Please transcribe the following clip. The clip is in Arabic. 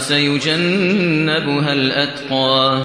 وسيجنبها الأتقى.